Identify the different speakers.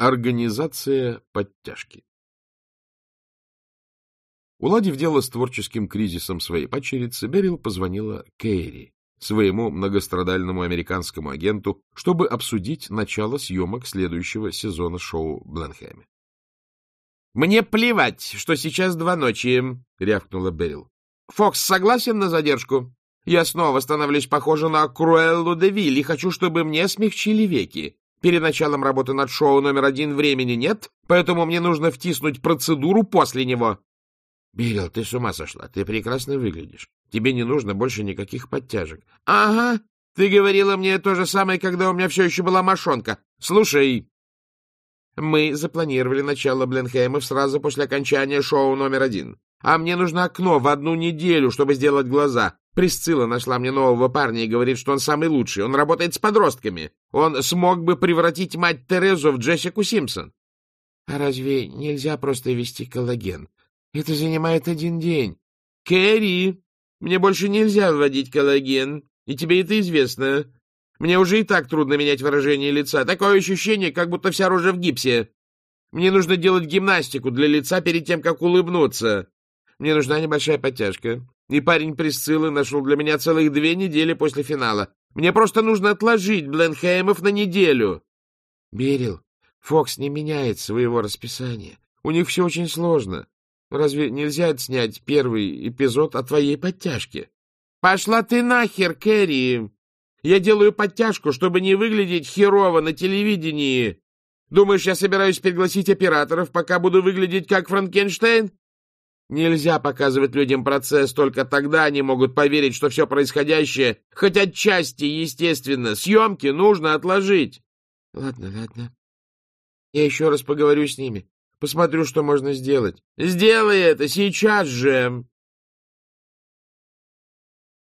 Speaker 1: Организация подтяжки Уладив дело с творческим кризисом своей падчерицы, Берил позвонила Кэрри, своему многострадальному американскому агенту, чтобы обсудить начало съемок следующего сезона шоу Бленхэме. — Мне плевать, что сейчас два ночи, — рявкнула Берил. — Фокс согласен на задержку? Я снова становлюсь похожа на Круэллу де Виль и хочу, чтобы мне смягчили веки. Перед началом работы над шоу номер один времени нет, поэтому мне нужно втиснуть процедуру после него. — Берил, ты с ума сошла. Ты прекрасно выглядишь. Тебе не нужно больше никаких подтяжек. — Ага. Ты говорила мне то же самое, когда у меня все еще была мошонка. Слушай, мы запланировали начало Бленхеймов сразу после окончания шоу номер один. А мне нужно окно в одну неделю, чтобы сделать глаза. Присцилла нашла мне нового парня и говорит, что он самый лучший. Он работает с подростками. Он смог бы превратить мать Терезу в Джессику Симпсон. А разве нельзя просто ввести коллаген? Это занимает один день. Кэрри, мне больше нельзя вводить коллаген, и тебе это известно. Мне уже и так трудно менять выражение лица. Такое ощущение, как будто вся рожа в гипсе. Мне нужно делать гимнастику для лица перед тем, как улыбнуться. Мне нужна небольшая подтяжка. И парень Присциллы нашел для меня целых две недели после финала. Мне просто нужно отложить Бленхеймов на неделю. Берил, Фокс не меняет своего расписания. У них все очень сложно. Разве нельзя отснять первый эпизод о твоей подтяжке? Пошла ты нахер, Кэрри! Я делаю подтяжку, чтобы не выглядеть херово на телевидении. Думаешь, я собираюсь пригласить операторов, пока буду выглядеть как Франкенштейн? Нельзя показывать людям процесс, только тогда они могут поверить, что все происходящее, хоть отчасти, естественно, съемки нужно отложить. Ладно, ладно. Я еще раз поговорю с ними, посмотрю, что можно сделать. Сделай это сейчас же!